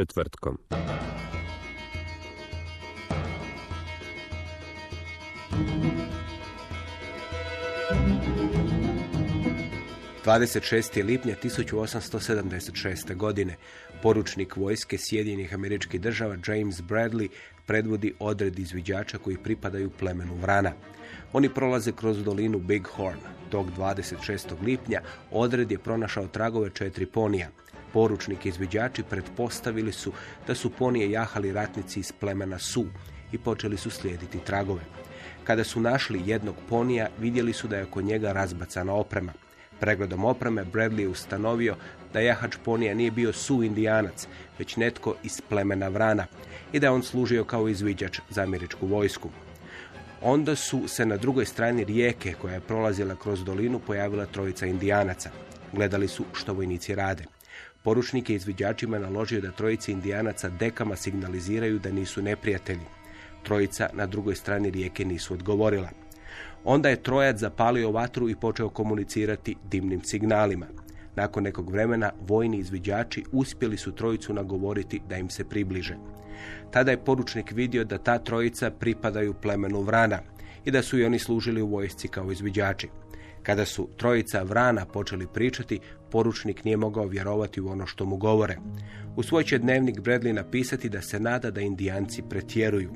Četvrtkom. Dvadeset šest lipnja 1876. godine poručnik vojske Sjedinjenih američkih država James Bradley predvodi odred izviđača koji pripadaju plemenu Vrana. Oni prolaze kroz dolinu Big Horn. Tog 26. lipnja odred je pronašao tragove četiri ponija. Poručnik i izviđači pretpostavili su da su ponije jahali ratnici iz plemena Su i počeli su slijediti tragove. Kada su našli jednog ponija, vidjeli su da je oko njega razbacana oprema. Pregledom opreme Bradley je ustanovio da jahač ponija nije bio su indijanac, već netko iz plemena Vrana i da je on služio kao izviđač za američku vojsku. Onda su se na drugoj strani rijeke koja je prolazila kroz dolinu pojavila trojica indijanaca. Gledali su što vojnici rade. Poručnik je izviđačima naložio da trojici indijanaca dekama signaliziraju da nisu neprijatelji. Trojica na drugoj strani rijeke nisu odgovorila. Onda je trojac zapalio vatru i počeo komunicirati dimnim signalima. Nakon nekog vremena vojni izviđači uspjeli su trojicu nagovoriti da im se približe. Tada je poručnik vidio da ta trojica pripadaju plemenu Vrana i da su i oni služili u vojsci kao izviđači. Kada su trojica Vrana počeli pričati, poručnik nije mogao vjerovati u ono što mu govore. U svoj će dnevnik Bradley napisati da se nada da indijanci pretjeruju,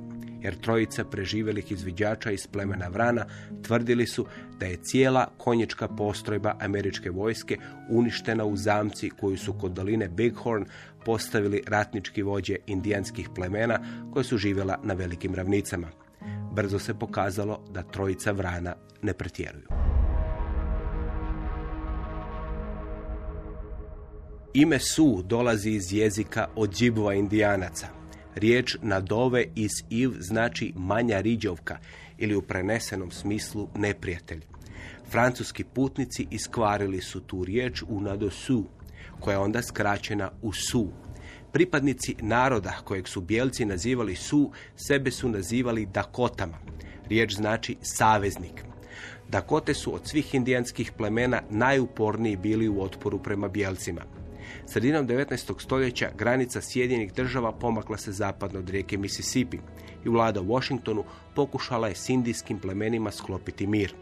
jer trojica preživjelih izviđača iz plemena Vrana tvrdili su da je cijela konjička postrojba američke vojske uništena u zamci koju su kod doline Bighorn postavili ratnički vođe indijanskih plemena koje su živjela na velikim ravnicama. Brzo se pokazalo da trojica Vrana ne pretjeruju. Ime Su dolazi iz jezika od džibova indijanaca. Riječ nadove iz Iv znači manja riđovka ili u prenesenom smislu neprijatelj. Francuski putnici iskvarili su tu riječ u nadosu, koja je onda skraćena u Su. Pripadnici naroda kojeg su bijelci nazivali Su, sebe su nazivali Dakotama. Riječ znači saveznik. Dakote su od svih indijanskih plemena najuporniji bili u otporu prema bijelcima. Sredinom 19. stoljeća granica Sjedinjenih država pomakla se zapadno od rijeke Mississippi i vlada u Washingtonu pokušala je s indijskim plemenima sklopiti mir.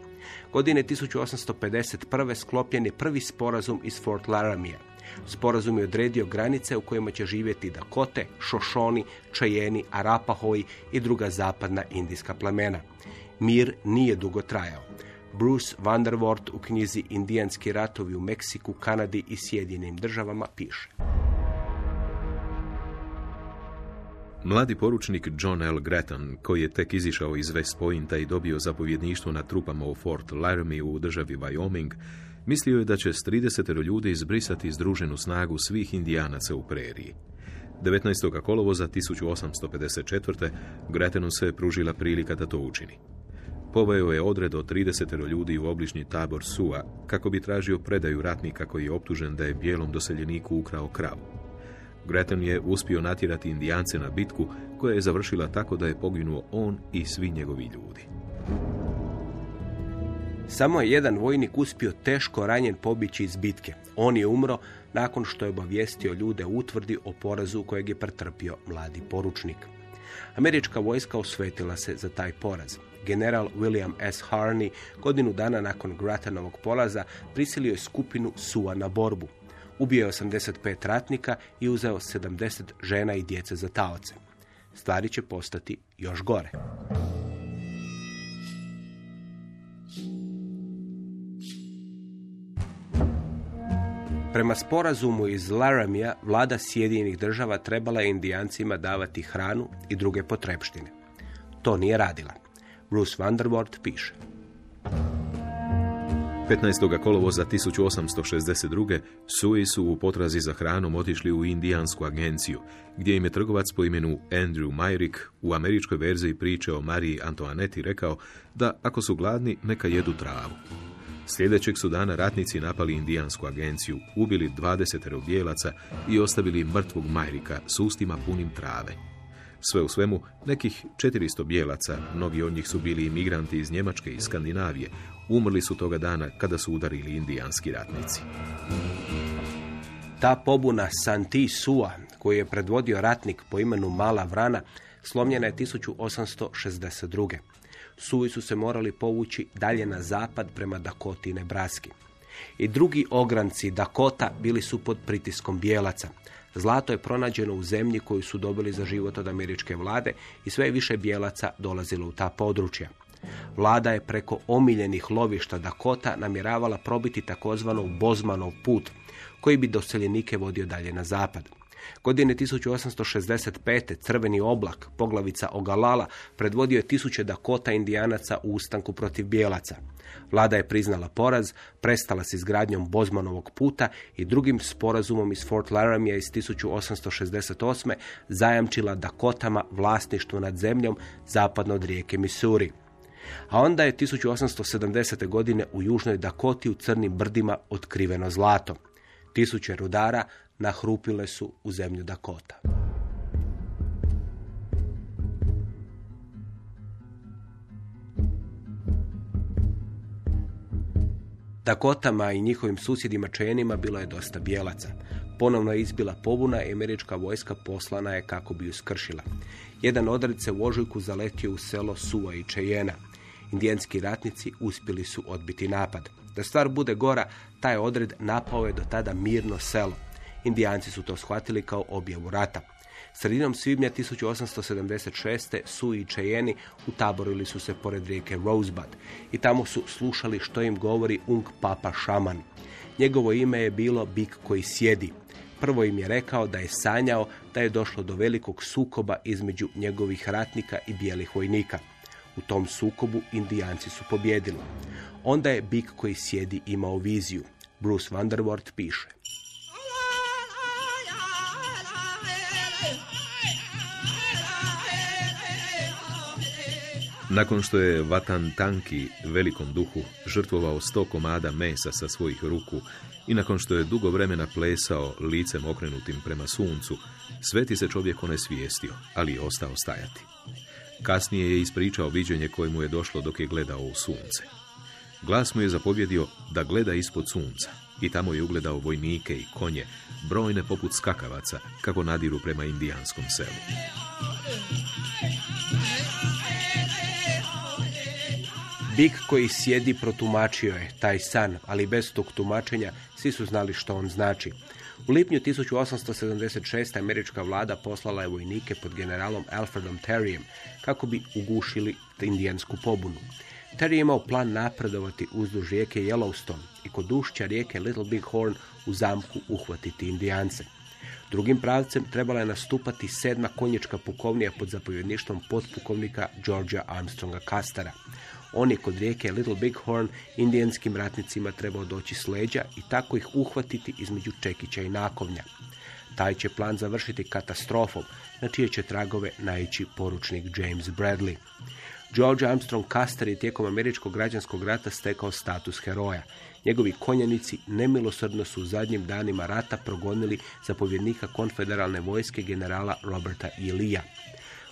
Godine 1851. sklopljen je prvi sporazum iz Fort Laramie. Sporazum je odredio granice u kojima će živjeti Dakote, Šošoni, Čajeni, Arapahoji i druga zapadna indijska plemena. Mir nije dugo trajao. Bruce Vanderwort u knjizi Indijanski ratovi u Meksiku, Kanadi i Sjedinjenim državama piše. Mladi poručnik John L. Grattan, koji je tek izišao iz West Pointa i dobio zapovjedništvo na trupama u Fort Laramie u državi Wyoming, mislio je da će s 30 ljudi izbrisati združenu snagu svih indijanaca u preriji. 19. kolovoza 1854. Grattanu se pružila prilika da to učini. Poveo je odred od 30 ljudi u obližnji tabor Sua kako bi tražio predaju ratnika koji je optužen da je bijelom doseljeniku ukrao kravu. Grattan je uspio natjerati indijance na bitku koja je završila tako da je poginuo on i svi njegovi ljudi. Samo je jedan vojnik uspio teško ranjen pobići iz bitke. On je umro nakon što je obavijestio ljude utvrdi o porazu kojeg je pretrpio mladi poručnik. Američka vojska osvetila se za taj poraz general William S. Harney godinu dana nakon Gratanovog polaza prisilio je skupinu Suva na borbu. Ubio je 85 ratnika i uzeo 70 žena i djece za taoce. Stvari će postati još gore. Prema sporazumu iz Laramija, vlada Sjedinjenih država trebala je indijancima davati hranu i druge potrepštine. To nije radila. Bruce Vanderwort piše. 15. kolovoza 1862. Sui su u potrazi za hranom otišli u Indijansku agenciju, gdje im je trgovac po imenu Andrew Myrick u američkoj verziji priče o Mariji Antoaneti rekao da ako su gladni, neka jedu travu. Sljedećeg su dana ratnici napali indijansku agenciju, ubili 20 bijelaca i ostavili mrtvog Majrika s ustima punim trave. Sve u svemu, nekih 400 bijelaca, mnogi od njih su bili imigranti iz Njemačke i Skandinavije, umrli su toga dana kada su udarili indijanski ratnici. Ta pobuna Santi Sua, koju je predvodio ratnik po imenu Mala Vrana, slomljena je 1862. Suvi su se morali povući dalje na zapad prema Dakoti i Nebraski. I drugi ogranci Dakota bili su pod pritiskom bijelaca. Zlato je pronađeno u zemlji koju su dobili za život od američke vlade i sve više bijelaca dolazilo u ta područja. Vlada je preko omiljenih lovišta Dakota namjeravala probiti takozvanu Bozmanov put, koji bi doseljenike vodio dalje na zapad. Godine 1865. crveni oblak, poglavica Ogalala, predvodio je tisuće Dakota indijanaca u ustanku protiv bijelaca. Vlada je priznala poraz, prestala s izgradnjom Bozmanovog puta i drugim sporazumom iz Fort Laramie iz 1868. zajamčila Dakotama vlasništvo nad zemljom zapadno od rijeke Missouri. A onda je 1870. godine u Južnoj Dakoti u crnim brdima otkriveno zlato. Tisuće rudara nahrupile su u zemlju Dakota. Dakotama i njihovim susjedima Čenima bilo je dosta bijelaca. Ponovno je izbila pobuna i američka vojska poslana je kako bi ju skršila. Jedan odred se u ožujku zaletio u selo Sua i Čejena. Indijanski ratnici uspjeli su odbiti napad. Da stvar bude gora, taj odred napao je do tada mirno selo. Indijanci su to shvatili kao objavu rata. Sredinom svibnja 1876. Su i Čejeni utaborili su se pored rijeke Rosebud i tamo su slušali što im govori Ung Papa Šaman. Njegovo ime je bilo Bik koji sjedi. Prvo im je rekao da je sanjao da je došlo do velikog sukoba između njegovih ratnika i bijelih vojnika. U tom sukobu indijanci su pobjedili. Onda je Bik koji sjedi imao viziju. Bruce Vanderwort piše. Nakon što je Vatan Tanki, velikom duhu, žrtvovao sto komada mesa sa svojih ruku i nakon što je dugo vremena plesao licem okrenutim prema suncu, sveti se čovjek onesvijestio, ali je ostao stajati. Kasnije je ispričao viđenje koje mu je došlo dok je gledao u sunce. Glas mu je zapovjedio da gleda ispod sunca i tamo je ugledao vojnike i konje, brojne poput skakavaca, kako nadiru prema indijanskom selu. Bik koji sjedi protumačio je taj san, ali bez tog tumačenja svi su znali što on znači. U lipnju 1876. američka vlada poslala je vojnike pod generalom Alfredom Terryem kako bi ugušili indijansku pobunu. Terry je imao plan napredovati uzduž rijeke Yellowstone i kod ušća rijeke Little Big Horn u zamku uhvatiti indijance. Drugim pravcem trebala je nastupati sedma konječka pukovnija pod zapovjedništvom potpukovnika Georgia Armstronga Kastara. On je kod rijeke Little Big Horn indijanskim ratnicima trebao doći s leđa i tako ih uhvatiti između Čekića i Nakovnja. Taj će plan završiti katastrofom, na čije će tragove naići poručnik James Bradley. George Armstrong Custer je tijekom američkog građanskog rata stekao status heroja. Njegovi konjanici nemilosrdno su u zadnjim danima rata progonili zapovjednika konfederalne vojske generala Roberta E. Lee.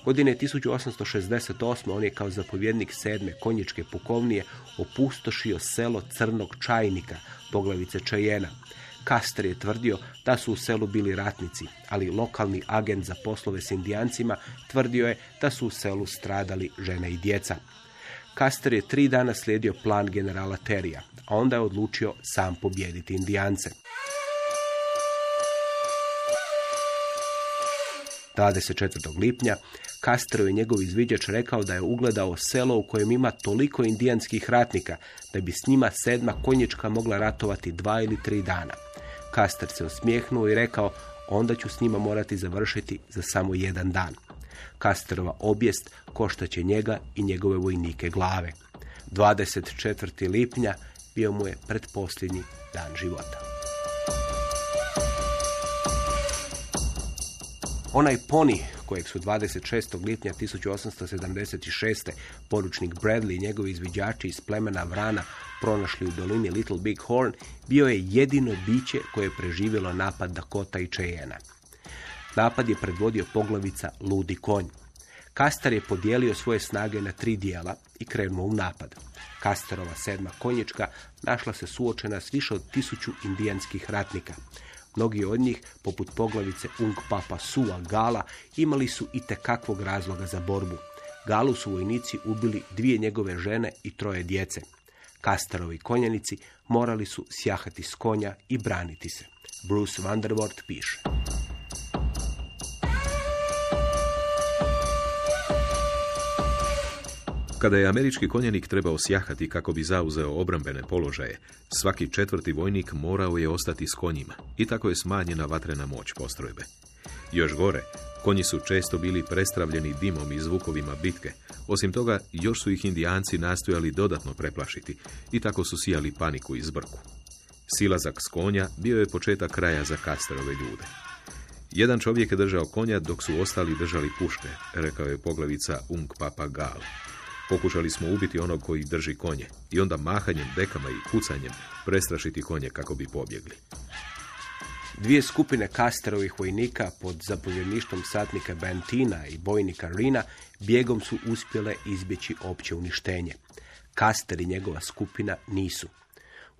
Godine 1868. on je kao zapovjednik sedme konjičke pukovnije opustošio selo Crnog Čajnika, poglavice Čajena. Kaster je tvrdio da su u selu bili ratnici, ali lokalni agent za poslove s indijancima tvrdio je da su u selu stradali žene i djeca. Kaster je tri dana slijedio plan generala Terija, a onda je odlučio sam pobijediti indijance. 24. lipnja Castro je njegov izviđač rekao da je ugledao selo u kojem ima toliko indijanskih ratnika da bi s njima sedma konjička mogla ratovati dva ili tri dana. Kaster se osmijehnuo i rekao, onda ću s njima morati završiti za samo jedan dan. Kasterova obijest koštaće njega i njegove vojnike glave. 24. lipnja bio mu je predposljednji dan života. Onaj poni kojeg su 26. lipnja 1876. poručnik Bradley i njegovi izviđači iz plemena Vrana pronašli u dolini Little Big Horn, bio je jedino biće koje je preživjelo napad Dakota i Cheyenne. Napad je predvodio poglavica Ludi konj. Kastar je podijelio svoje snage na tri dijela i krenuo u napad. Kastarova sedma konjička našla se suočena s više od tisuću indijanskih ratnika. Mnogi od njih, poput poglavice Ung Papa Sua Gala, imali su i tekakvog razloga za borbu. Galu su vojnici ubili dvije njegove žene i troje djece. Kastarovi konjanici morali su sjahati s konja i braniti se. Bruce Vanderwort piše. Kada je američki konjenik trebao sjahati kako bi zauzeo obrambene položaje, svaki četvrti vojnik morao je ostati s konjima i tako je smanjena vatrena moć postrojbe. Još gore, konji su često bili prestravljeni dimom i zvukovima bitke. Osim toga, još su ih indijanci nastojali dodatno preplašiti i tako su sijali paniku i zbrku. Silazak s konja bio je početak kraja za Kasterove ljude. Jedan čovjek je držao konja dok su ostali držali puške, rekao je poglavica Ung Papa Gal. Pokušali smo ubiti onog koji drži konje i onda mahanjem dekama i pucanjem prestrašiti konje kako bi pobjegli. Dvije skupine Kasterovih vojnika pod zapovjedništvom satnika Bentina i bojnika Rina bjegom su uspjele izbjeći opće uništenje. Kaster i njegova skupina nisu.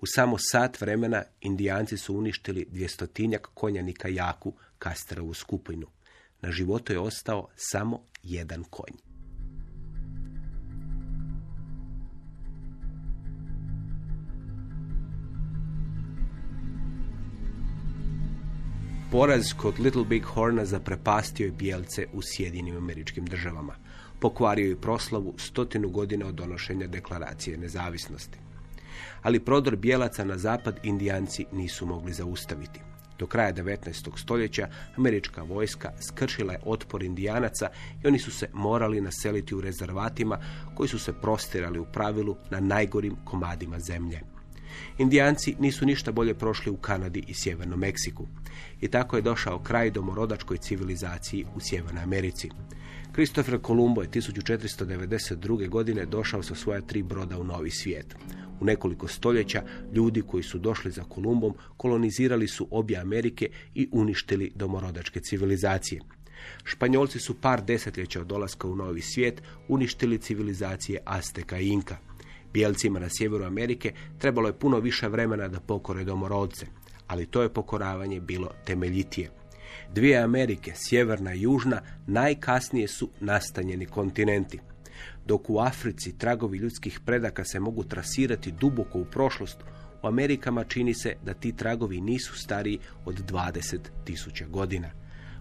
U samo sat vremena indijanci su uništili dvjestotinjak konjanika Jaku, Kasterovu skupinu. Na životu je ostao samo jedan konj. Poraz kod Little Big Horna zaprepastio je bijelce u Sjedinim američkim državama. Pokvario je proslavu stotinu godina od donošenja deklaracije nezavisnosti. Ali prodor bijelaca na zapad indijanci nisu mogli zaustaviti. Do kraja 19. stoljeća američka vojska skršila je otpor indijanaca i oni su se morali naseliti u rezervatima koji su se prostirali u pravilu na najgorim komadima zemlje. Indijanci nisu ništa bolje prošli u Kanadi i Sjevernom Meksiku. I tako je došao kraj domorodačkoj civilizaciji u Sjevernoj Americi. Kristofer Kolumbo je 1492. godine došao sa svoja tri broda u Novi svijet. U nekoliko stoljeća ljudi koji su došli za Kolumbom kolonizirali su obje Amerike i uništili domorodačke civilizacije. Španjolci su par desetljeća od dolaska u Novi svijet uništili civilizacije Azteka i Inka. Bijelcima na sjeveru Amerike trebalo je puno više vremena da pokore domorodce, ali to je pokoravanje bilo temeljitije. Dvije Amerike, sjeverna i južna, najkasnije su nastanjeni kontinenti. Dok u Africi tragovi ljudskih predaka se mogu trasirati duboko u prošlost, u Amerikama čini se da ti tragovi nisu stariji od 20.000 godina,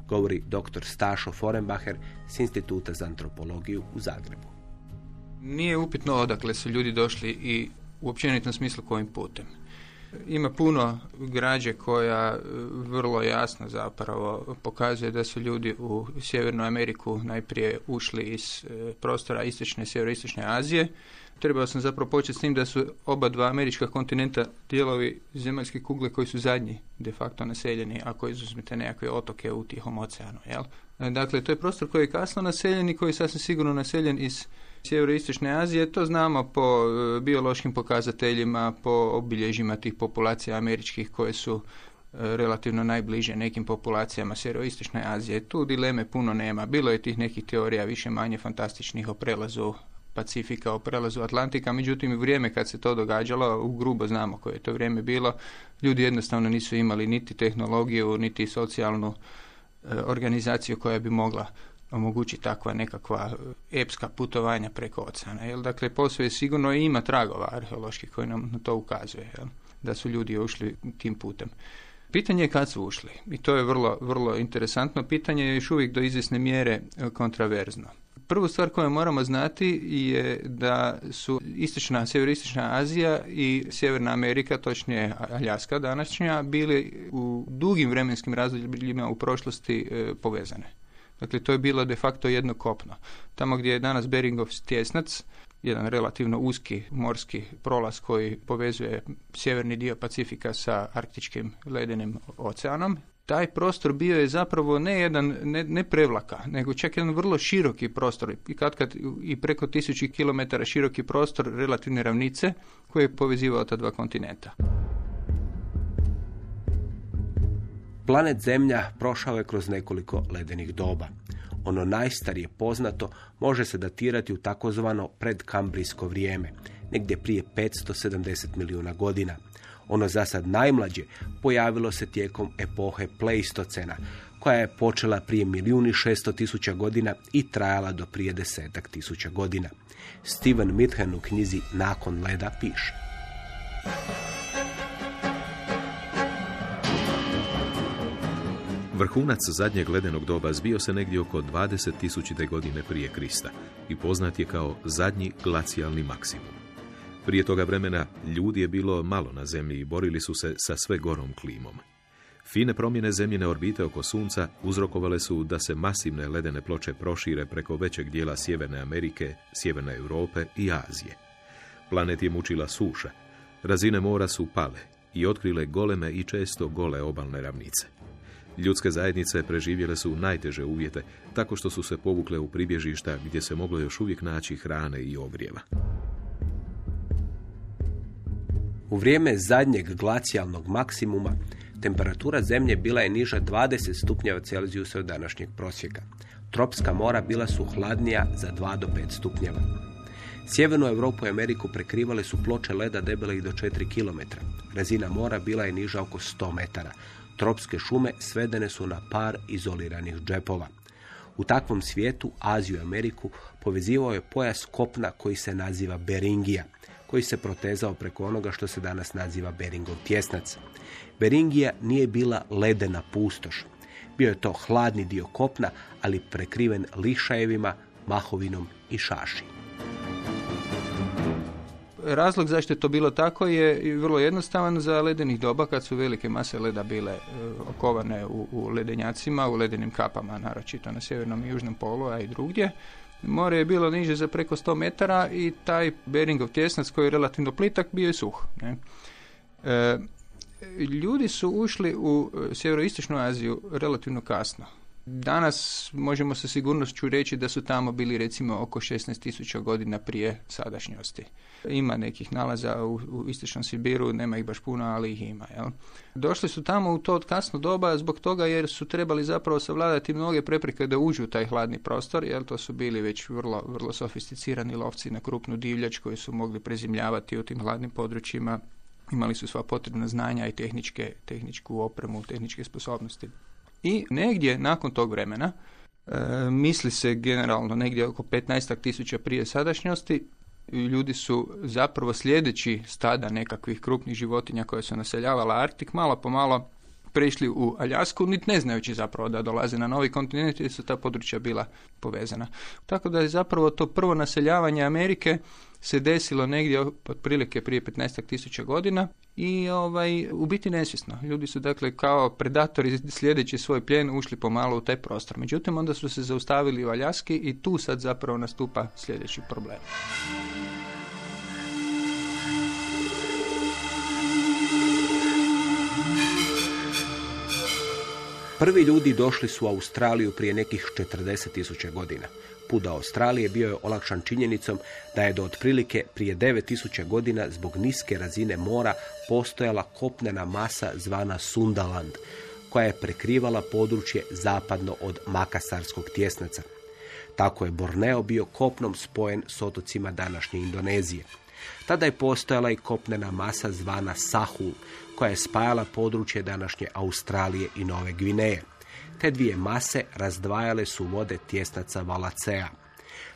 govori dr. Stašo Forenbacher s Instituta za antropologiju u Zagrebu. Nije upitno odakle su ljudi došli i u općenitom smislu kojim putem. Ima puno građe koja e, vrlo jasno zapravo pokazuje da su ljudi u Sjevernu Ameriku najprije ušli iz e, prostora istočne i sjeveroistočne Azije. Trebao sam zapravo početi s tim da su oba dva američka kontinenta dijelovi zemaljske kugle koji su zadnji de facto naseljeni ako izuzmete nekakve otoke u Tihom oceanu. Jel? E, dakle, to je prostor koji je kasno naseljen i koji je sasvim sigurno naseljen iz sjeveroistočne Azije, to znamo po e, biološkim pokazateljima, po obilježjima tih populacija američkih koje su e, relativno najbliže nekim populacijama sjeveroistočne Azije. Tu dileme puno nema. Bilo je tih nekih teorija više manje fantastičnih o prelazu Pacifika, o prelazu Atlantika, međutim vrijeme kad se to događalo, u grubo znamo koje je to vrijeme bilo, ljudi jednostavno nisu imali niti tehnologiju, niti socijalnu e, organizaciju koja bi mogla omogući takva nekakva epska putovanja preko oceana. Jel? Dakle, posve sigurno ima tragova arheoloških koji nam na to ukazuje, jel? da su ljudi ušli tim putem. Pitanje je kad su ušli i to je vrlo, vrlo interesantno. Pitanje je još uvijek do izvjesne mjere kontraverzno. Prvu stvar koju moramo znati je da su istočna, sjeveristična Azija i Sjeverna Amerika, točnije Aljaska današnja, bili u dugim vremenskim razdobljima u prošlosti e, povezane. Dakle, to je bilo de facto jedno kopno. Tamo gdje je danas Beringov tjesnac, jedan relativno uski morski prolaz koji povezuje sjeverni dio Pacifika sa arktičkim ledenim oceanom. Taj prostor bio je zapravo ne jedan, ne, ne prevlaka, nego čak jedan vrlo široki prostor i kad kad i preko tisući kilometara široki prostor relativne ravnice koji je povezivao ta dva kontinenta. Planet Zemlja prošao je kroz nekoliko ledenih doba. Ono najstarije poznato može se datirati u takozvano predkambrijsko vrijeme, negdje prije 570 milijuna godina. Ono za sad najmlađe pojavilo se tijekom epohe Pleistocena, koja je počela prije milijuni šesto tisuća godina i trajala do prije desetak tisuća godina. Steven Mithen u knjizi Nakon leda piše. Vrhunac zadnjeg ledenog doba zbio se negdje oko 20.000. godine prije Krista i poznat je kao zadnji glacijalni maksimum. Prije toga vremena ljudi je bilo malo na zemlji i borili su se sa sve gorom klimom. Fine promjene zemljine orbite oko Sunca uzrokovale su da se masivne ledene ploče prošire preko većeg dijela Sjeverne Amerike, Sjeverne Europe i Azije. Planet je mučila suša, razine mora su pale i otkrile goleme i često gole obalne ravnice. Ljudske zajednice preživjele su najteže uvjete, tako što su se povukle u pribježišta gdje se moglo još uvijek naći hrane i ogrijeva. U vrijeme zadnjeg glacijalnog maksimuma temperatura zemlje bila je niža 20 stupnjeva Celzijusa od današnjeg prosjeka. Tropska mora bila su hladnija za 2 do 5 stupnjeva. Sjevernu Europu i Ameriku prekrivale su ploče leda debelih do 4 km. Razina mora bila je niža oko 100 metara. Tropske šume svedene su na par izoliranih džepova. U takvom svijetu Aziju i Ameriku povezivao je pojas kopna koji se naziva Beringija, koji se protezao preko onoga što se danas naziva Beringov tjesnac. Beringija nije bila ledena pustoš. Bio je to hladni dio kopna, ali prekriven lišajevima, mahovinom i šaši. Razlog zašto je to bilo tako je vrlo jednostavan za ledenih doba kad su velike mase leda bile e, okovane u, u ledenjacima, u ledenim kapama, naročito na sjevernom i južnom polu, a i drugdje. More je bilo niže za preko 100 metara i taj Beringov tjesnac koji je relativno plitak bio je suh. Ne? E, ljudi su ušli u e, sjeveroistočnu Aziju relativno kasno. Danas možemo sa sigurnošću reći da su tamo bili recimo oko 16.000 godina prije sadašnjosti. Ima nekih nalaza u, u istočnom Sibiru, nema ih baš puno, ali ih ima. Jel? Došli su tamo u to kasno doba zbog toga jer su trebali zapravo savladati mnoge prepreke da uđu u taj hladni prostor, jer to su bili već vrlo, vrlo sofisticirani lovci na krupnu divljač koji su mogli prezimljavati u tim hladnim područjima. Imali su sva potrebna znanja i tehničke, tehničku opremu, tehničke sposobnosti. I negdje nakon tog vremena, e, misli se generalno negdje oko 15 tisuća prije sadašnjosti, ljudi su zapravo sljedeći stada nekakvih krupnih životinja koje su naseljavala Arktik, malo po malo prešli u Aljasku, niti ne znajući zapravo da dolaze na novi kontinent jer su ta područja bila povezana. Tako da je zapravo to prvo naseljavanje Amerike se desilo negdje otprilike prije 15 tisuća godina i ovaj, u biti nesvjesno. Ljudi su dakle kao predatori sljedeći svoj plijen ušli pomalo u taj prostor. Međutim, onda su se zaustavili u Aljaski i tu sad zapravo nastupa sljedeći problem. Prvi ljudi došli su u Australiju prije nekih 40.000 godina. Put do Australije bio je olakšan činjenicom da je do otprilike prije 9000 godina zbog niske razine mora postojala kopnena masa zvana Sundaland, koja je prekrivala područje zapadno od Makasarskog tjesnaca. Tako je Borneo bio kopnom spojen s otocima današnje Indonezije. Tada je postojala i kopnena masa zvana Sahul, koja je spajala područje današnje Australije i Nove Gvineje. Te dvije mase razdvajale su vode tjesnaca Valacea.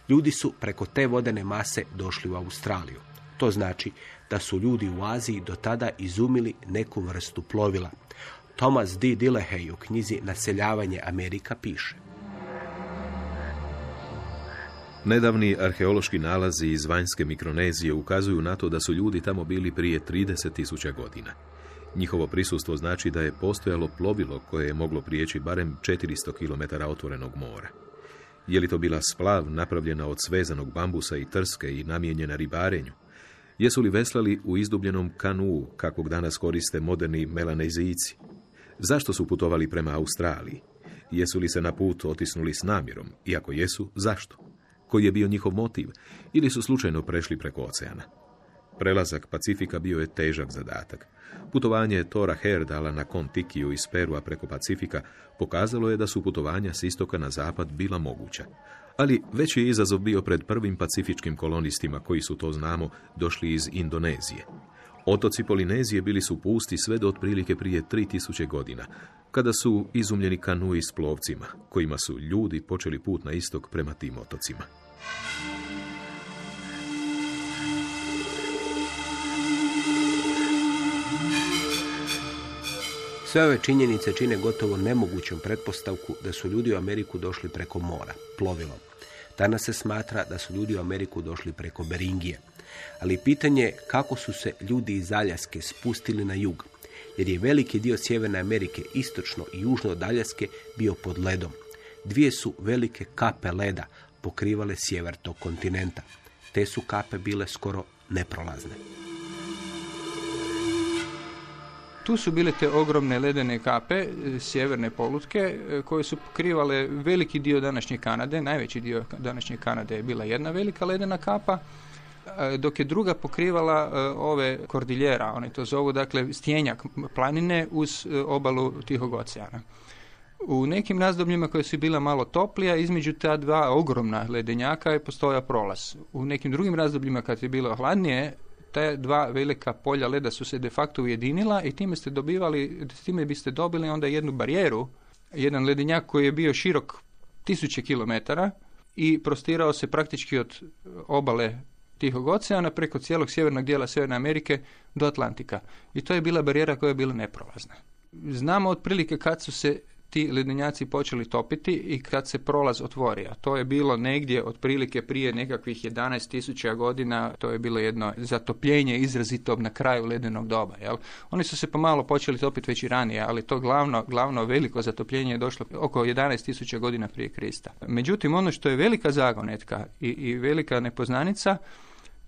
Ljudi su preko te vodene mase došli u Australiju. To znači da su ljudi u Aziji do tada izumili neku vrstu plovila. Thomas D. Dillehey u knjizi Naseljavanje Amerika piše. Nedavni arheološki nalazi iz vanjske Mikronezije ukazuju na to da su ljudi tamo bili prije 30.000 godina. Njihovo prisustvo znači da je postojalo plovilo koje je moglo prijeći barem 400 km otvorenog mora. Je li to bila splav napravljena od svezanog bambusa i trske i namijenjena ribarenju? Jesu li veslali u izdubljenom kanu, kakvog danas koriste moderni melanezijci? Zašto su putovali prema Australiji? Jesu li se na put otisnuli s namjerom? Iako jesu, zašto? Koji je bio njihov motiv? Ili su slučajno prešli preko oceana? Prelazak Pacifika bio je težak zadatak. Putovanje Tora Herdala na Kontikiju iz Perua preko Pacifika pokazalo je da su putovanja s istoka na zapad bila moguća. Ali veći je izazov bio pred prvim pacifičkim kolonistima koji su, to znamo, došli iz Indonezije. Otoci Polinezije bili su pusti sve do otprilike prije 3000 godina, kada su izumljeni kanui s plovcima, kojima su ljudi počeli put na istok prema tim otocima. Sve ove činjenice čine gotovo nemogućom pretpostavku da su ljudi u Ameriku došli preko mora, plovilom. Danas se smatra da su ljudi u Ameriku došli preko Beringije. Ali pitanje je kako su se ljudi iz Aljaske spustili na jug, jer je veliki dio Sjeverne Amerike istočno i južno od Aljaske bio pod ledom. Dvije su velike kape leda pokrivale sjever tog kontinenta. Te su kape bile skoro neprolazne. Tu su bile te ogromne ledene kape, e, sjeverne polutke, e, koje su pokrivale veliki dio današnje Kanade. Najveći dio današnje Kanade je bila jedna velika ledena kapa, dok je druga pokrivala ove kordiljera, oni to zovu, dakle, stjenjak planine uz obalu Tihog oceana. U nekim razdobljima koje su bila malo toplija, između ta dva ogromna ledenjaka je postojao prolaz. U nekim drugim razdobljima kad je bilo hladnije, te dva velika polja leda su se de facto ujedinila i time ste dobivali, time biste dobili onda jednu barijeru, jedan ledenjak koji je bio širok tisuće kilometara i prostirao se praktički od obale Tihog oceana preko cijelog sjevernog dijela Sjeverne Amerike do Atlantika. I to je bila barijera koja je bila neprolazna. Znamo otprilike kad su se ti ledenjaci počeli topiti i kad se prolaz otvorio. To je bilo negdje otprilike prije nekakvih 11.000 godina, to je bilo jedno zatopljenje izrazito na kraju ledenog doba. Jel? Oni su se pomalo počeli topiti već i ranije, ali to glavno, glavno veliko zatopljenje je došlo oko 11.000 godina prije Krista. Međutim, ono što je velika zagonetka i, i velika nepoznanica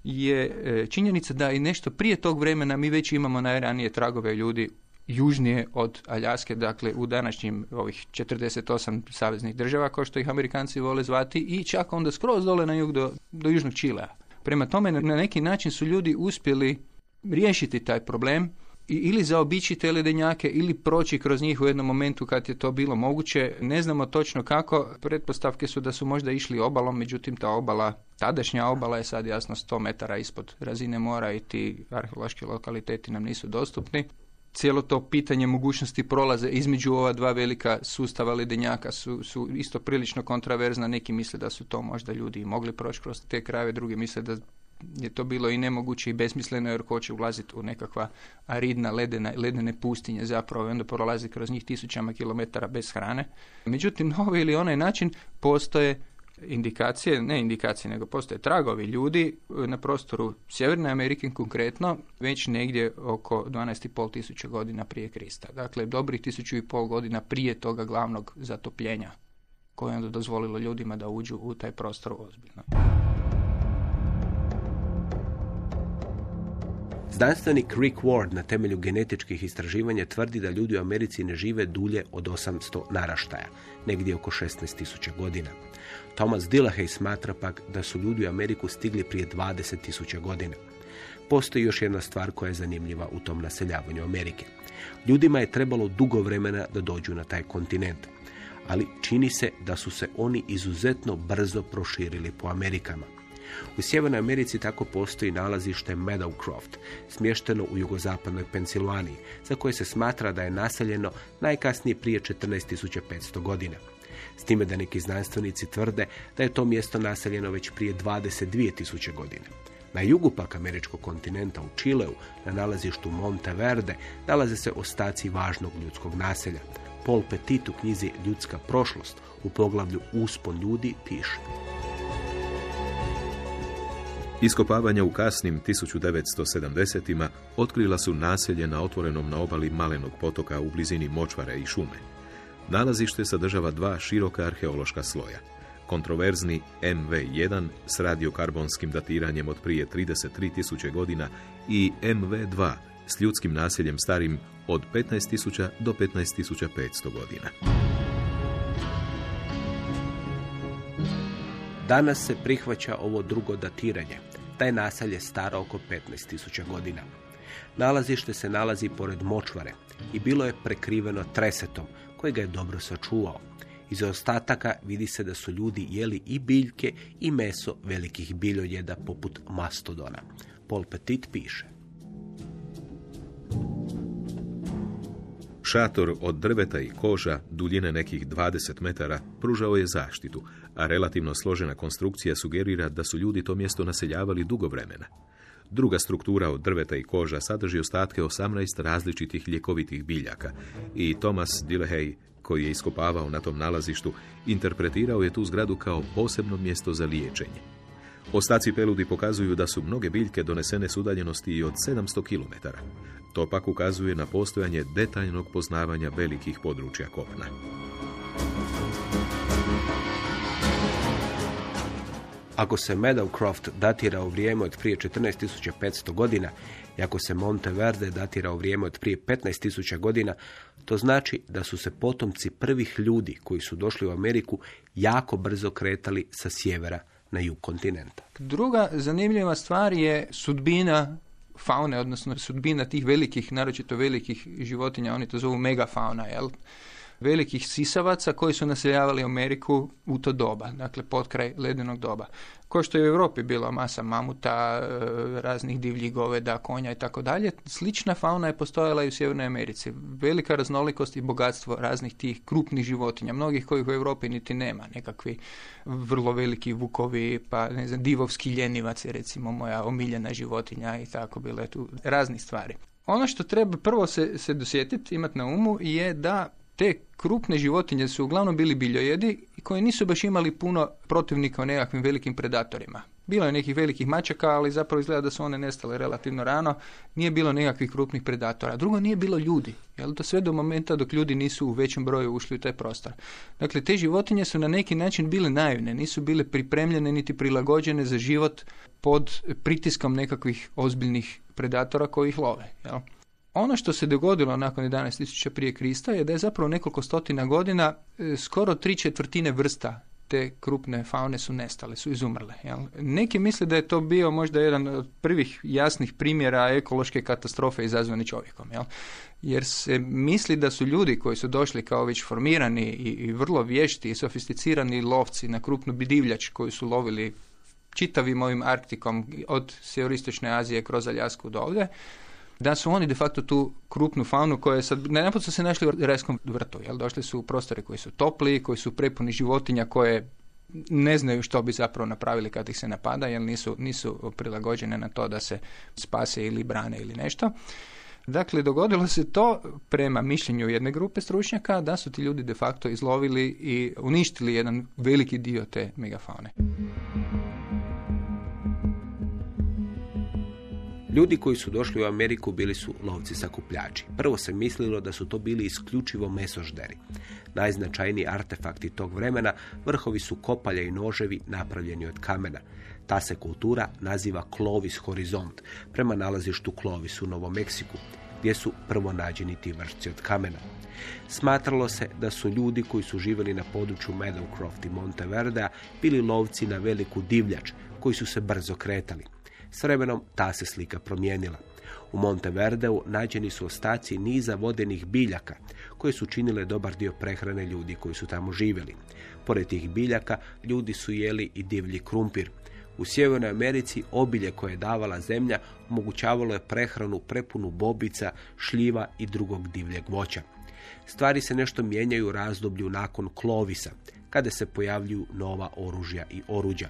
je e, činjenica da i nešto prije tog vremena mi već imamo najranije tragove ljudi južnije od Aljaske, dakle u današnjim ovih 48 saveznih država, kao što ih Amerikanci vole zvati, i čak onda skroz dole na jug do, do južnog Čilea. Prema tome, na neki način su ljudi uspjeli riješiti taj problem ili zaobići te ledenjake ili proći kroz njih u jednom momentu kad je to bilo moguće. Ne znamo točno kako. Pretpostavke su da su možda išli obalom, međutim ta obala, tadašnja obala je sad jasno 100 metara ispod razine mora i ti arheološki lokaliteti nam nisu dostupni cijelo to pitanje mogućnosti prolaze između ova dva velika sustava ledenjaka su, su isto prilično kontraverzna. Neki misle da su to možda ljudi mogli proći kroz te krajeve, drugi misle da je to bilo i nemoguće i besmisleno jer ko će ulaziti u nekakva aridna ledena, ledene pustinje zapravo i onda prolazi kroz njih tisućama kilometara bez hrane. Međutim, na ovaj ili onaj način postoje indikacije, ne indikacije, nego postoje tragovi ljudi na prostoru Sjeverne Amerike konkretno već negdje oko 12,5 tisuća godina prije Krista. Dakle, dobrih tisuću i pol godina prije toga glavnog zatopljenja koje je onda dozvolilo ljudima da uđu u taj prostor ozbiljno. Znanstvenik Rick Ward na temelju genetičkih istraživanja tvrdi da ljudi u Americi ne žive dulje od 800 naraštaja, negdje oko 16.000 godina. Thomas Dillahey smatra pak da su ljudi u Ameriku stigli prije 20.000 godina. Postoji još jedna stvar koja je zanimljiva u tom naseljavanju Amerike. Ljudima je trebalo dugo vremena da dođu na taj kontinent, ali čini se da su se oni izuzetno brzo proširili po Amerikama. U Sjevernoj Americi tako postoji nalazište Meadowcroft, smješteno u jugozapadnoj Pensilvaniji, za koje se smatra da je naseljeno najkasnije prije 14.500 godina. S time da neki znanstvenici tvrde da je to mjesto naseljeno već prije 22.000 godina. Na jugu pak američkog kontinenta u Čileu, na nalazištu Monte Verde, nalaze se ostaci važnog ljudskog naselja. Paul Petit u knjizi Ljudska prošlost u poglavlju Uspon ljudi piše. Iskopavanja u kasnim 1970-ima otkrila su naselje na otvorenom na obali Malenog potoka u blizini močvare i šume. Nalazište sadržava dva široka arheološka sloja. Kontroverzni MV1 s radiokarbonskim datiranjem od prije 33.000 godina i MV2 s ljudskim naseljem starim od 15.000 do 15.500 godina. Danas se prihvaća ovo drugo datiranje. Taj naselje je staro oko 15.000 godina. Nalazište se nalazi pored močvare i bilo je prekriveno tresetom koji ga je dobro sačuvao. Iz ostataka vidi se da su ljudi jeli i biljke i meso velikih biljojeda poput mastodona. Paul Petit piše. Šator od drveta i koža, duljine nekih 20 metara, pružao je zaštitu, a relativno složena konstrukcija sugerira da su ljudi to mjesto naseljavali dugo vremena. Druga struktura od drveta i koža sadrži ostatke 18 različitih ljekovitih biljaka i Thomas Dillehey, koji je iskopavao na tom nalazištu, interpretirao je tu zgradu kao posebno mjesto za liječenje. Ostaci peludi pokazuju da su mnoge biljke donesene s udaljenosti i od 700 km. To pak ukazuje na postojanje detaljnog poznavanja velikih područja kopna. Ako se Meadowcroft datira u vrijeme od prije 14.500 godina i ako se Monteverde datira u vrijeme od prije 15.000 godina, to znači da su se potomci prvih ljudi koji su došli u Ameriku jako brzo kretali sa sjevera na jug kontinenta. Druga zanimljiva stvar je sudbina faune, odnosno sudbina tih velikih, naročito velikih životinja, oni to zovu megafauna, jel? Velikih sisavaca koji su naseljavali Ameriku u to doba, dakle pod kraj ledenog doba. Ko što je u Europi bila masa mamuta, e, raznih divljih goveda, konja i tako dalje, slična fauna je postojala i u Sjevernoj Americi. Velika raznolikost i bogatstvo raznih tih krupnih životinja, mnogih kojih u Europi niti nema, nekakvi vrlo veliki vukovi, pa ne znam, divovski ljenivac je recimo moja omiljena životinja i tako bilo je tu raznih stvari. Ono što treba prvo se, se dosjetiti, imati na umu, je da te krupne životinje su uglavnom bili biljojedi i koji nisu baš imali puno protivnika u nekakvim velikim predatorima. Bilo je nekih velikih mačaka, ali zapravo izgleda da su one nestale relativno rano. Nije bilo nekakvih krupnih predatora. Drugo, nije bilo ljudi. Jel? To sve do momenta dok ljudi nisu u većem broju ušli u taj prostor. Dakle, te životinje su na neki način bile naivne. Nisu bile pripremljene niti prilagođene za život pod pritiskom nekakvih ozbiljnih predatora koji ih love. Jel? Ono što se dogodilo nakon 11.000 prije Krista je da je zapravo nekoliko stotina godina e, skoro tri četvrtine vrsta te krupne faune su nestale, su izumrle. Jel? Neki misle da je to bio možda jedan od prvih jasnih primjera ekološke katastrofe izazvane čovjekom. Jel? Jer se misli da su ljudi koji su došli kao već formirani i, i vrlo vješti i sofisticirani lovci na krupnu bidivljač koji su lovili čitavim ovim Arktikom od Sjeveristočne Azije kroz Aljasku do ovdje, da su oni de facto tu krupnu faunu koja je sad, na su se našli u rajskom vrtu, jel? došli su u prostore koji su topli, koji su prepuni životinja koje ne znaju što bi zapravo napravili kad ih se napada, jer nisu, nisu prilagođene na to da se spase ili brane ili nešto. Dakle, dogodilo se to prema mišljenju jedne grupe stručnjaka da su ti ljudi de facto izlovili i uništili jedan veliki dio te megafaune. Ljudi koji su došli u Ameriku bili su lovci sakupljači. Prvo se mislilo da su to bili isključivo mesožderi. Najznačajniji artefakti tog vremena vrhovi su kopalja i noževi napravljeni od kamena. Ta se kultura naziva Clovis horizont, prema nalazištu Clovis u Novom Meksiku, gdje su prvo nađeni ti vršci od kamena. Smatralo se da su ljudi koji su živjeli na području Meadowcroft i Monteverdea bili lovci na veliku divljač, koji su se brzo kretali. S vremenom ta se slika promijenila. U Monteverdeu nađeni su ostaci niza vodenih biljaka koje su činile dobar dio prehrane ljudi koji su tamo živjeli. Pored tih biljaka ljudi su jeli i divlji krumpir. U Sjevernoj Americi obilje koje je davala zemlja omogućavalo je prehranu prepunu bobica, šljiva i drugog divljeg voća. Stvari se nešto mijenjaju u razdoblju nakon klovisa, kada se pojavljuju nova oružja i oruđa.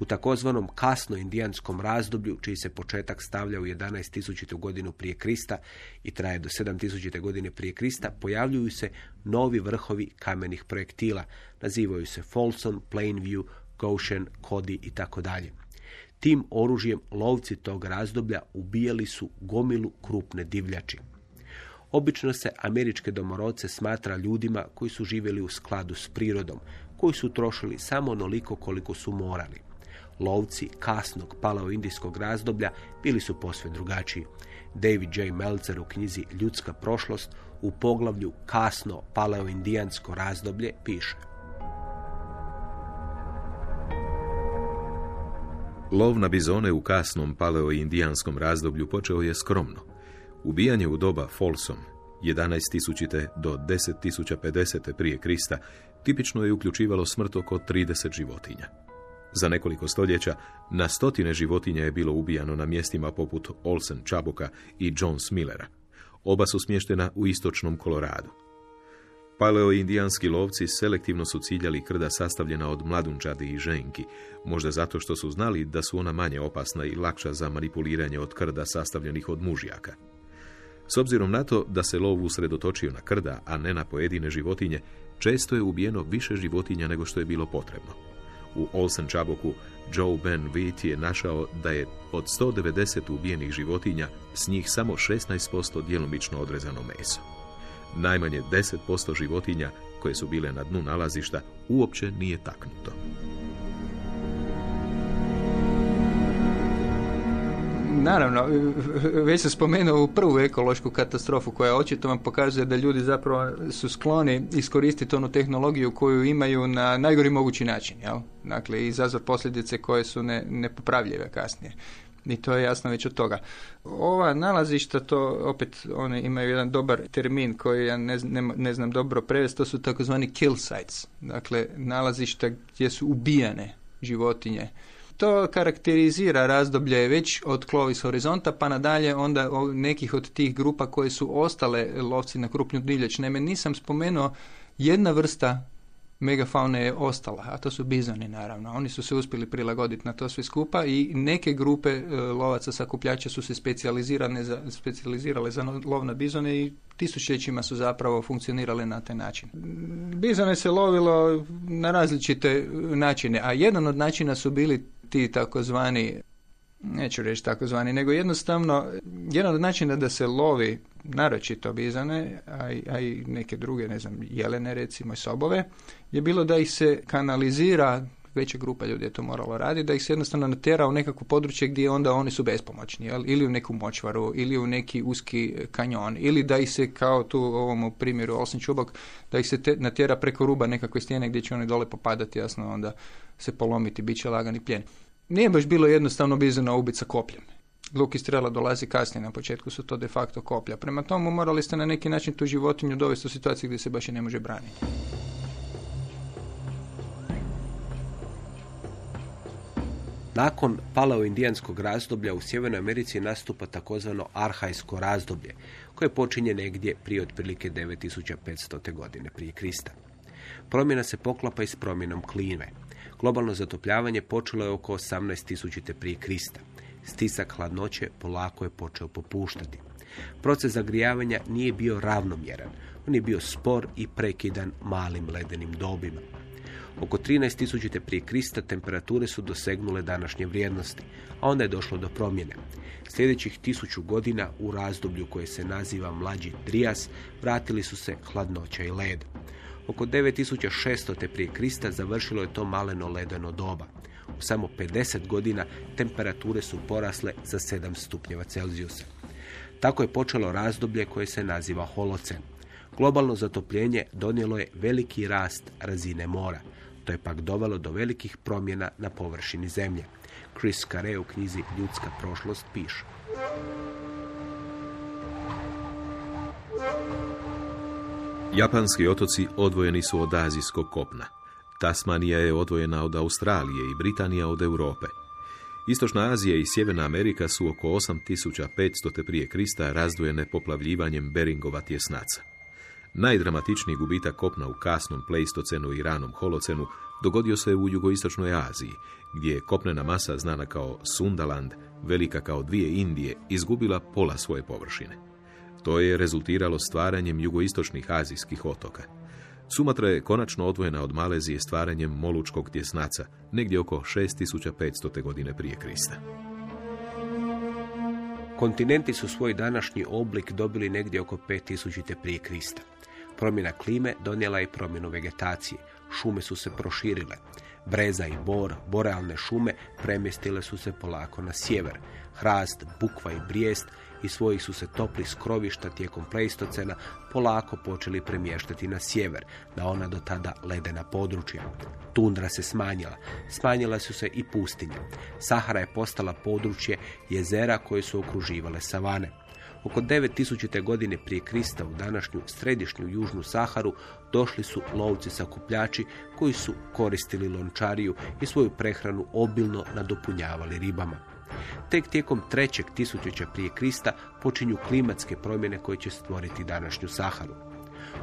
U takozvanom kasno indijanskom razdoblju, čiji se početak stavlja u 11.000. godinu prije Krista i traje do 7.000. godine prije Krista, pojavljuju se novi vrhovi kamenih projektila. Nazivaju se Folsom, Plainview, Goshen, Cody i dalje. Tim oružjem lovci tog razdoblja ubijali su gomilu krupne divljači. Obično se američke domorodce smatra ljudima koji su živjeli u skladu s prirodom, koji su trošili samo onoliko koliko su morali. Lovci kasnog palaoindijskog razdoblja bili su posve drugačiji. David J. Meltzer u knjizi Ljudska prošlost u poglavlju kasno paleoindijansko razdoblje piše. Lov na bizone u kasnom paleo-indijanskom razdoblju počeo je skromno. Ubijanje u doba Folsom, 11.000. do 10.050. prije Krista, tipično je uključivalo smrt oko 30 životinja. Za nekoliko stoljeća na stotine životinja je bilo ubijano na mjestima poput Olsen Čaboka i Jones Millera. Oba su smještena u istočnom Koloradu. Paleoindijanski lovci selektivno su ciljali krda sastavljena od mladunčadi i ženki, možda zato što su znali da su ona manje opasna i lakša za manipuliranje od krda sastavljenih od mužjaka. S obzirom na to da se lov usredotočio na krda, a ne na pojedine životinje, često je ubijeno više životinja nego što je bilo potrebno. U Olsen Čaboku Joe Ben Witt je našao da je od 190 ubijenih životinja s njih samo 16% djelomično odrezano meso. Najmanje 10% životinja koje su bile na dnu nalazišta uopće nije taknuto. Naravno, već sam spomenuo prvu ekološku katastrofu koja očito vam pokazuje da ljudi zapravo su skloni iskoristiti onu tehnologiju koju imaju na najgori mogući način. Jel? Dakle, izazvat posljedice koje su ne, nepopravljive kasnije. I to je jasno već od toga. Ova nalazišta, to opet one imaju jedan dobar termin koji ja ne, ne, znam dobro prevesti, to su takozvani kill sites. Dakle, nalazišta gdje su ubijane životinje to karakterizira razdoblje već od Clovis horizonta pa nadalje onda nekih od tih grupa koje su ostale lovci na krupnju divljač. Naime, nisam spomenuo jedna vrsta megafaune je ostala, a to su bizoni naravno. Oni su se uspjeli prilagoditi na to sve skupa i neke grupe e, lovaca sakupljača su se specijalizirane za, specijalizirale za lov na bizone i tisućećima su zapravo funkcionirale na taj način. Bizone se lovilo na različite načine, a jedan od načina su bili ti takozvani neću reći takozvani, nego jednostavno jedan od načina da se lovi naročito bizane, a i, a i neke druge, ne znam, jelene recimo i sobove, je bilo da ih se kanalizira veća grupa ljudi je to moralo raditi, da ih se jednostavno natjera u nekakvo područje gdje onda oni su bespomoćni, jel? ili u neku močvaru, ili u neki uski kanjon, ili da ih se kao tu u ovom primjeru Olsen Čubok, da ih se te, natjera preko ruba nekakve stijene gdje će oni dole popadati, jasno onda se polomiti, bit će lagani plijen. Nije baš bilo jednostavno bizana ubica kopljem. Luk i strela dolazi kasnije, na početku su to de facto koplja. Prema tomu morali ste na neki način tu životinju dovesti u situaciju gdje se baš i ne može braniti. Nakon paleo-indijanskog razdoblja u Sjevernoj Americi nastupa takozvano arhajsko razdoblje, koje počinje negdje prije otprilike 9500. godine prije Krista. Promjena se poklapa i s promjenom klime. Globalno zatopljavanje počelo je oko 18.000. prije Krista. Stisak hladnoće polako je počeo popuštati. Proces zagrijavanja nije bio ravnomjeran. On je bio spor i prekidan malim ledenim dobima. Oko 13.000. prije Krista temperature su dosegnule današnje vrijednosti, a onda je došlo do promjene. Sljedećih tisuću godina u razdoblju koje se naziva mlađi Drijas vratili su se hladnoća i led. Oko 9600. prije Krista završilo je to maleno ledeno doba. U samo 50 godina temperature su porasle za 7 stupnjeva Celzijusa. Tako je počelo razdoblje koje se naziva holocen. Globalno zatopljenje donijelo je veliki rast razine mora. To je pak dovelo do velikih promjena na površini zemlje. Chris Carey u knjizi Ljudska prošlost piše. Japanski otoci odvojeni su od azijskog kopna. Tasmanija je odvojena od Australije i Britanija od Europe. Istočna Azija i Sjeverna Amerika su oko 8500. prije Krista razdvojene poplavljivanjem Beringova tjesnaca. Najdramatičniji gubitak kopna u kasnom pleistocenu i ranom holocenu dogodio se u jugoistočnoj Aziji, gdje je kopnena masa znana kao Sundaland, velika kao dvije Indije, izgubila pola svoje površine. To je rezultiralo stvaranjem jugoistočnih azijskih otoka. Sumatra je konačno odvojena od Malezije stvaranjem Molučkog tjesnaca, negdje oko 6500. godine prije Krista. Kontinenti su svoj današnji oblik dobili negdje oko 5000. prije Krista. Promjena klime donijela je promjenu vegetacije. Šume su se proširile. Breza i bor, borealne šume premjestile su se polako na sjever. Hrast, bukva i brijest i svojih su se topli skrovišta tijekom pleistocena polako počeli premještati na sjever, na ona do tada ledena područja. Tundra se smanjila, smanjile su se i pustinje. Sahara je postala područje jezera koje su okruživale savane. Oko 9000. godine prije Krista u današnju središnju južnu Saharu došli su lovci sakupljači koji su koristili lončariju i svoju prehranu obilno nadopunjavali ribama. Tek tijekom trećeg tisućeća prije Krista počinju klimatske promjene koje će stvoriti današnju Saharu.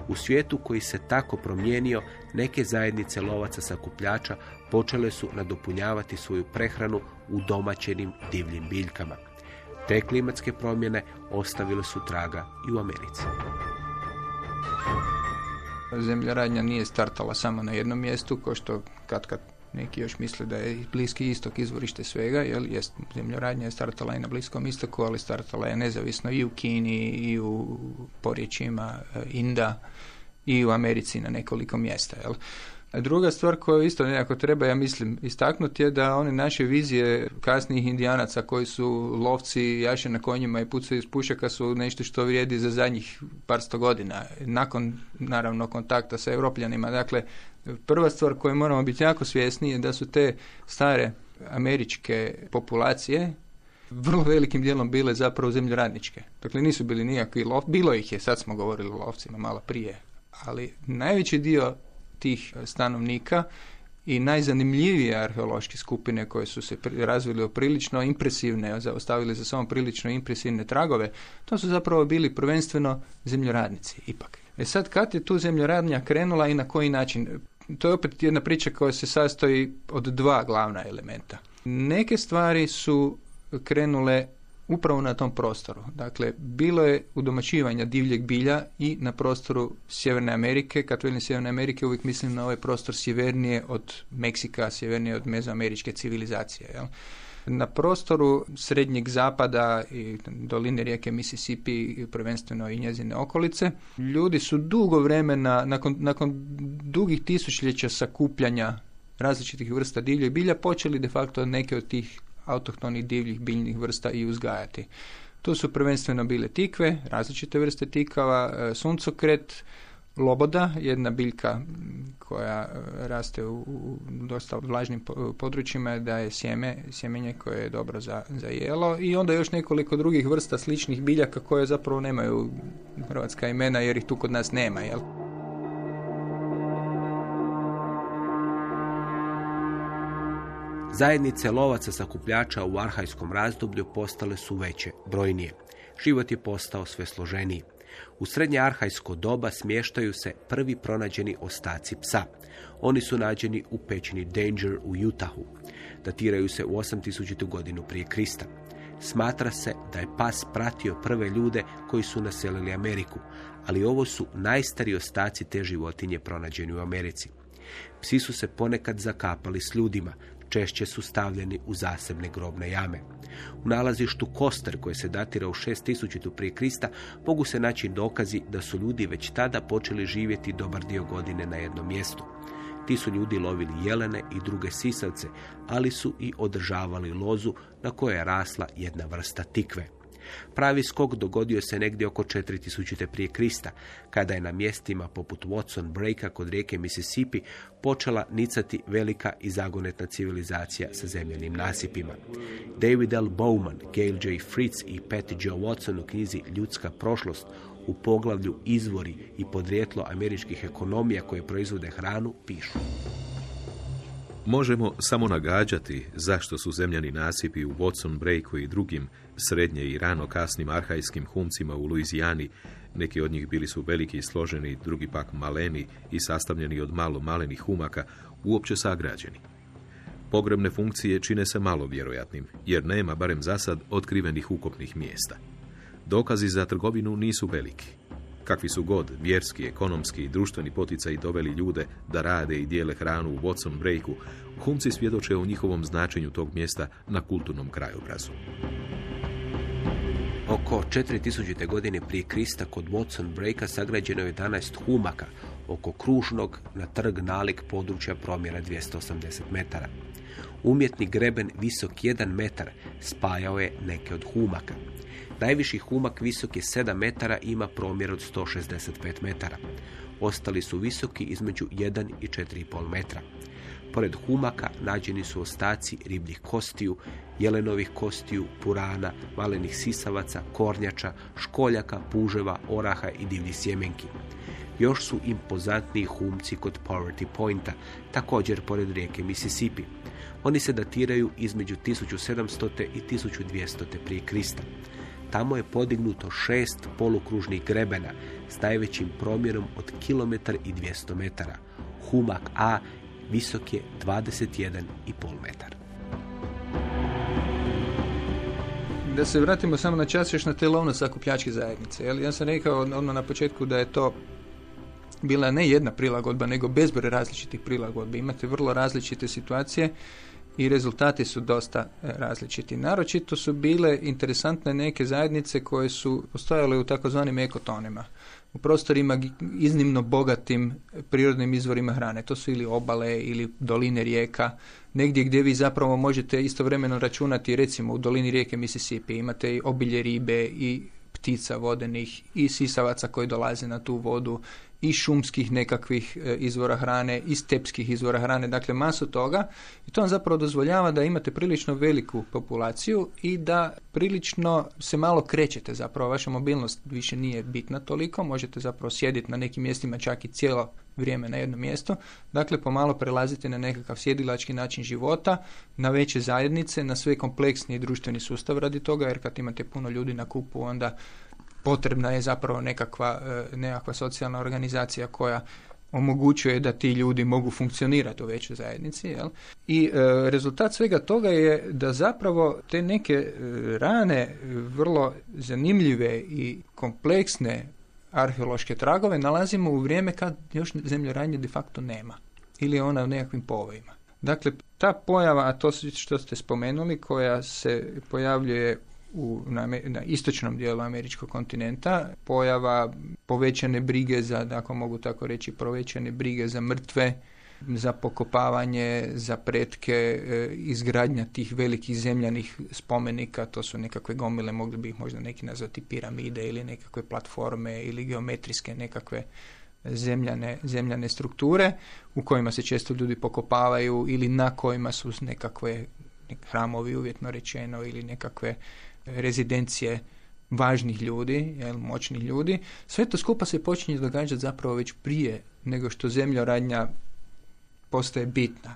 U svijetu koji se tako promijenio, neke zajednice lovaca sakupljača počele su nadopunjavati svoju prehranu u domaćenim divljim biljkama. Te klimatske promjene ostavile su traga i u Americi. Zemljoradnja nije startala samo na jednom mjestu, kao što kad kad neki još misle da je Bliski istok izvorište svega, jer jest, zemljoradnja je startala i na Bliskom istoku, ali startala je nezavisno i u Kini, i u porječima e, Inda, i u Americi na nekoliko mjesta. Jel? Druga stvar koju isto nekako treba, ja mislim, istaknuti je da one naše vizije kasnijih indijanaca koji su lovci, jaše na konjima i pucaju iz pušaka su nešto što vrijedi za zadnjih par sto godina. Nakon, naravno, kontakta sa europljanima. Dakle, prva stvar koju moramo biti jako svjesni je da su te stare američke populacije vrlo velikim dijelom bile zapravo zemljoradničke. Dakle, nisu bili nijakvi lov, bilo ih je, sad smo govorili o lovcima malo prije, ali najveći dio tih stanovnika i najzanimljivije arheološke skupine koje su se razvile prilično impresivne, ostavili za samo prilično impresivne tragove, to su zapravo bili prvenstveno zemljoradnici ipak. E sad, kad je tu zemljoradnja krenula i na koji način? To je opet jedna priča koja se sastoji od dva glavna elementa. Neke stvari su krenule upravo na tom prostoru. Dakle, bilo je udomaćivanja divljeg bilja i na prostoru Sjeverne Amerike. Kad velim Sjeverne Amerike, uvijek mislim na ovaj prostor sjevernije od Meksika, sjevernije od mezoameričke civilizacije. Jel? Na prostoru srednjeg zapada i doline rijeke Mississippi, prvenstveno i njezine okolice, ljudi su dugo vremena, nakon, nakon dugih tisućljeća sakupljanja različitih vrsta divljeg bilja, počeli de facto neke od tih autohtonih divljih biljnih vrsta i uzgajati. Tu su prvenstveno bile tikve, različite vrste tikava, e, suncokret, loboda, jedna biljka koja e, raste u, dosta vlažnim područjima, da je sjeme, sjemenje koje je dobro za, za jelo i onda još nekoliko drugih vrsta sličnih biljaka koje zapravo nemaju hrvatska imena jer ih tu kod nas nema. Jel? Zajednice lovaca sakupljača u arhajskom razdoblju postale su veće, brojnije. Život je postao sve složeniji. U srednje arhajsko doba smještaju se prvi pronađeni ostaci psa. Oni su nađeni u pećini Danger u Utahu. Datiraju se u 8000. godinu prije Krista. Smatra se da je pas pratio prve ljude koji su naselili Ameriku, ali ovo su najstariji ostaci te životinje pronađeni u Americi. Psi su se ponekad zakapali s ljudima, češće su stavljeni u zasebne grobne jame. U nalazištu Koster, koje se datira u 6000. prije Krista, mogu se naći dokazi da su ljudi već tada počeli živjeti dobar dio godine na jednom mjestu. Ti su ljudi lovili jelene i druge sisavce, ali su i održavali lozu na kojoj je rasla jedna vrsta tikve. Pravi skok dogodio se negdje oko 4000. prije Krista, kada je na mjestima poput Watson Breaka kod rijeke Mississippi počela nicati velika i zagonetna civilizacija sa zemljenim nasipima. David L. Bowman, Gail J. Fritz i Patty Joe Watson u knjizi Ljudska prošlost u poglavlju Izvori i podrijetlo američkih ekonomija koje proizvode hranu pišu. Možemo samo nagađati zašto su zemljani nasipi u Watson Breaku i drugim srednje i rano kasnim arhajskim humcima u Luizijani, neki od njih bili su veliki i složeni, drugi pak maleni i sastavljeni od malo malenih humaka, uopće sagrađeni. Pogrebne funkcije čine se malo vjerojatnim, jer nema, barem za sad, otkrivenih ukopnih mjesta. Dokazi za trgovinu nisu veliki. Kakvi su god vjerski, ekonomski i društveni poticaj doveli ljude da rade i dijele hranu u Watson Breaku, humci svjedoče o njihovom značenju tog mjesta na kulturnom krajobrazu. Oko 4000. godine prije Krista kod Watson Breaka sagrađeno je 11 humaka oko kružnog na trg nalik područja promjera 280 metara. Umjetni greben visok 1 metar spajao je neke od humaka. Najviši humak visok je 7 metara i ima promjer od 165 metara. Ostali su visoki između 1 i 4,5 metra. Pored humaka nađeni su ostaci ribljih kostiju, jelenovih kostiju, purana, malenih sisavaca, kornjača, školjaka, puževa, oraha i divljih sjemenki. Još su impozantniji humci kod Poverty Pointa, također pored rijeke Mississippi. Oni se datiraju između 1700. i 1200. prije Krista. Tamo je podignuto šest polukružnih grebena s najvećim promjerom od kilometar i 200 metara. Humak A visok je 21,5 metar. Da se vratimo samo na čas još na te lovno sakupljačke zajednice. Jel? Ja sam rekao odmah na početku da je to bila ne jedna prilagodba, nego bezbroj različitih prilagodbi. Imate vrlo različite situacije i rezultati su dosta e, različiti. Naročito su bile interesantne neke zajednice koje su postojale u takozvanim ekotonima u prostorima iznimno bogatim prirodnim izvorima hrane. To su ili obale ili doline rijeka, negdje gdje vi zapravo možete istovremeno računati, recimo u dolini rijeke Mississippi imate i obilje ribe i ptica vodenih i sisavaca koji dolaze na tu vodu i šumskih nekakvih e, izvora hrane i stepskih izvora hrane, dakle masu toga. I to vam zapravo dozvoljava da imate prilično veliku populaciju i da prilično se malo krećete zapravo, vaša mobilnost više nije bitna toliko, možete zapravo sjediti na nekim mjestima čak i cijelo vrijeme na jednom mjestu, dakle pomalo prelazite na nekakav sjedilački način života, na veće zajednice, na sve kompleksniji društveni sustav radi toga, jer kad imate puno ljudi na kupu onda potrebna je zapravo nekakva, e, nekakva socijalna organizacija koja omogućuje da ti ljudi mogu funkcionirati u većoj zajednici. Jel? I e, rezultat svega toga je da zapravo te neke e, rane, vrlo zanimljive i kompleksne arheološke tragove nalazimo u vrijeme kad još zemljoranje de facto nema. Ili ona u nekakvim povojima. Dakle, ta pojava, a to što ste spomenuli, koja se pojavljuje u, na, na istočnom dijelu američkog kontinenta, pojava povećane brige za, ako mogu tako reći, povećane brige za mrtve, za pokopavanje, za pretke, e, izgradnja tih velikih zemljanih spomenika, to su nekakve gomile, mogli bi ih možda neki nazvati piramide ili nekakve platforme ili geometrijske nekakve zemljane, zemljane strukture u kojima se često ljudi pokopavaju ili na kojima su nekakve hramovi uvjetno rečeno ili nekakve rezidencije važnih ljudi, jel, moćnih ljudi, sve to skupa se počinje događati zapravo već prije nego što zemljoradnja postaje bitna.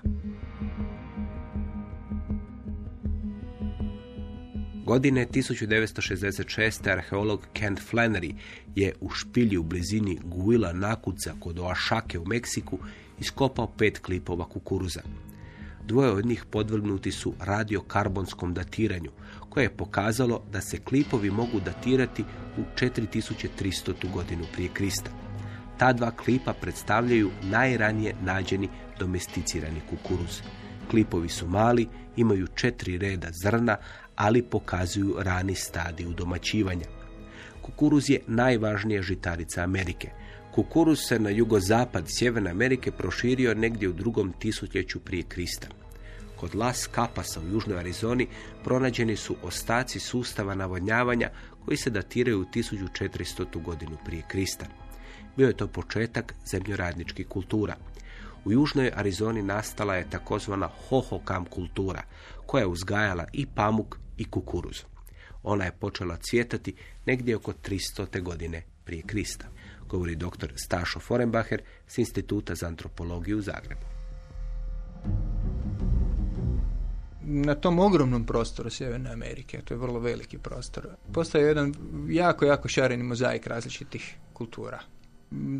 Godine 1966. arheolog Kent Flannery je u špilji u blizini Guila Nakuca kod Oašake u Meksiku iskopao pet klipova kukuruza. Dvoje od njih podvrgnuti su radiokarbonskom datiranju, koje je pokazalo da se klipovi mogu datirati u 4300. godinu prije Krista. Ta dva klipa predstavljaju najranije nađeni domesticirani kukuruz. Klipovi su mali, imaju četiri reda zrna, ali pokazuju rani stadij udomaćivanja. Kukuruz je najvažnija žitarica Amerike. Kukuruz se na jugozapad Sjeverne Amerike proširio negdje u drugom tisućljeću prije Krista. Kod Las Capasa u Južnoj Arizoni pronađeni su ostaci sustava navodnjavanja koji se datiraju u 1400. godinu prije Krista. Bio je to početak zemljoradničkih kultura. U Južnoj Arizoni nastala je takozvana hohokam kultura, koja je uzgajala i pamuk i kukuruz. Ona je počela cvjetati negdje oko 300. godine prije Krista, govori dr. Stašo Forenbacher s Instituta za antropologiju u Zagrebu. Na tom ogromnom prostoru Sjeverne Amerike, to je vrlo veliki prostor, postoje jedan jako, jako šareni mozaik različitih kultura.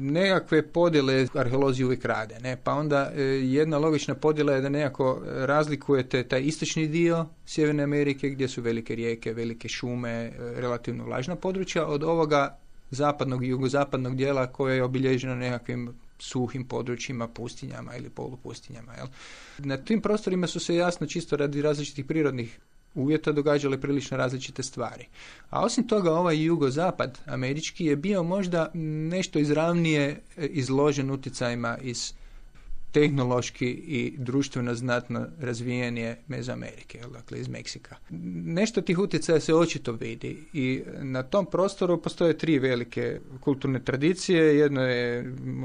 Nekakve podjele arheolozi uvijek rade, ne? pa onda e, jedna logična podjela je da nekako razlikujete taj istočni dio Sjeverne Amerike gdje su velike rijeke, velike šume, e, relativno vlažna područja od ovoga zapadnog i jugozapadnog dijela koje je obilježeno nekakvim suhim područjima, pustinjama ili polupustinjama. Jel? Na tim prostorima su se jasno čisto radi različitih prirodnih uvjeta događale prilično različite stvari. A osim toga ovaj jugozapad američki je bio možda nešto izravnije izložen utjecajima iz tehnološki i društveno znatno razvijenije Mezoamerike, dakle iz Meksika. Nešto tih utjecaja se očito vidi i na tom prostoru postoje tri velike kulturne tradicije. Jedno je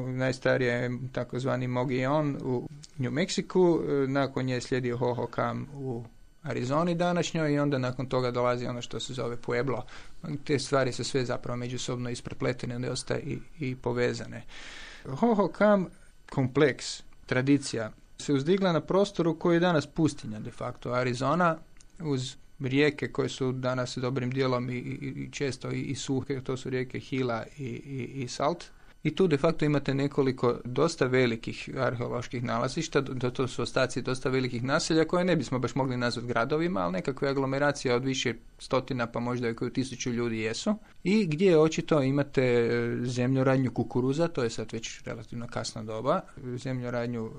najstarija je takozvani Mogion u New Meksiku, nakon nje slijedio Hohokam u Arizoni današnjoj i onda nakon toga dolazi ono što se zove Pueblo. Te stvari su sve zapravo međusobno isprepletene dosta i, i povezane. Hohokam kompleks tradicija se uzdigla na prostoru koji je danas pustinja de facto. Arizona uz rijeke koje su danas dobrim dijelom i, i, često i, i suhe, to su rijeke Hila i, i Salt. I tu de facto imate nekoliko dosta velikih arheoloških nalazišta, to, su ostaci dosta velikih naselja koje ne bismo baš mogli nazvati gradovima, ali nekakve aglomeracije od više stotina pa možda i koju tisuću ljudi jesu. I gdje očito imate e, zemljoradnju kukuruza, to je sad već relativno kasna doba, zemljoradnju e,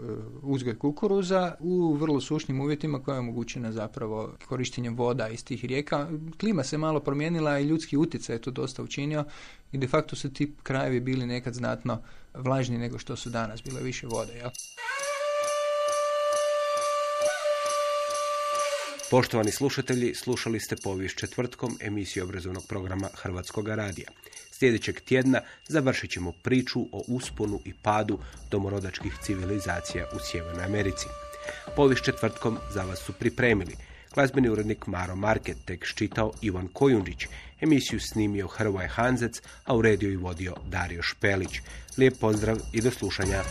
uzgoj kukuruza u vrlo sušnim uvjetima koja je omogućena zapravo korištenjem voda iz tih rijeka. Klima se malo promijenila i ljudski utjecaj je to dosta učinio i de facto su ti krajevi bili nekad znatno vlažniji nego što su danas, bilo više vode. Jel? Poštovani slušatelji, slušali ste povijest četvrtkom emisiju obrazovnog programa Hrvatskog radija. Sljedećeg tjedna završit ćemo priču o usponu i padu domorodačkih civilizacija u Sjevernoj Americi. Povijest četvrtkom za vas su pripremili glazbeni urednik Maro Market, tek čitao Ivan Kojundžić, emisiju snimio Hrvoje Hanzec, a u rediju i vodio Dario Špelić. Lijep pozdrav i do slušanja.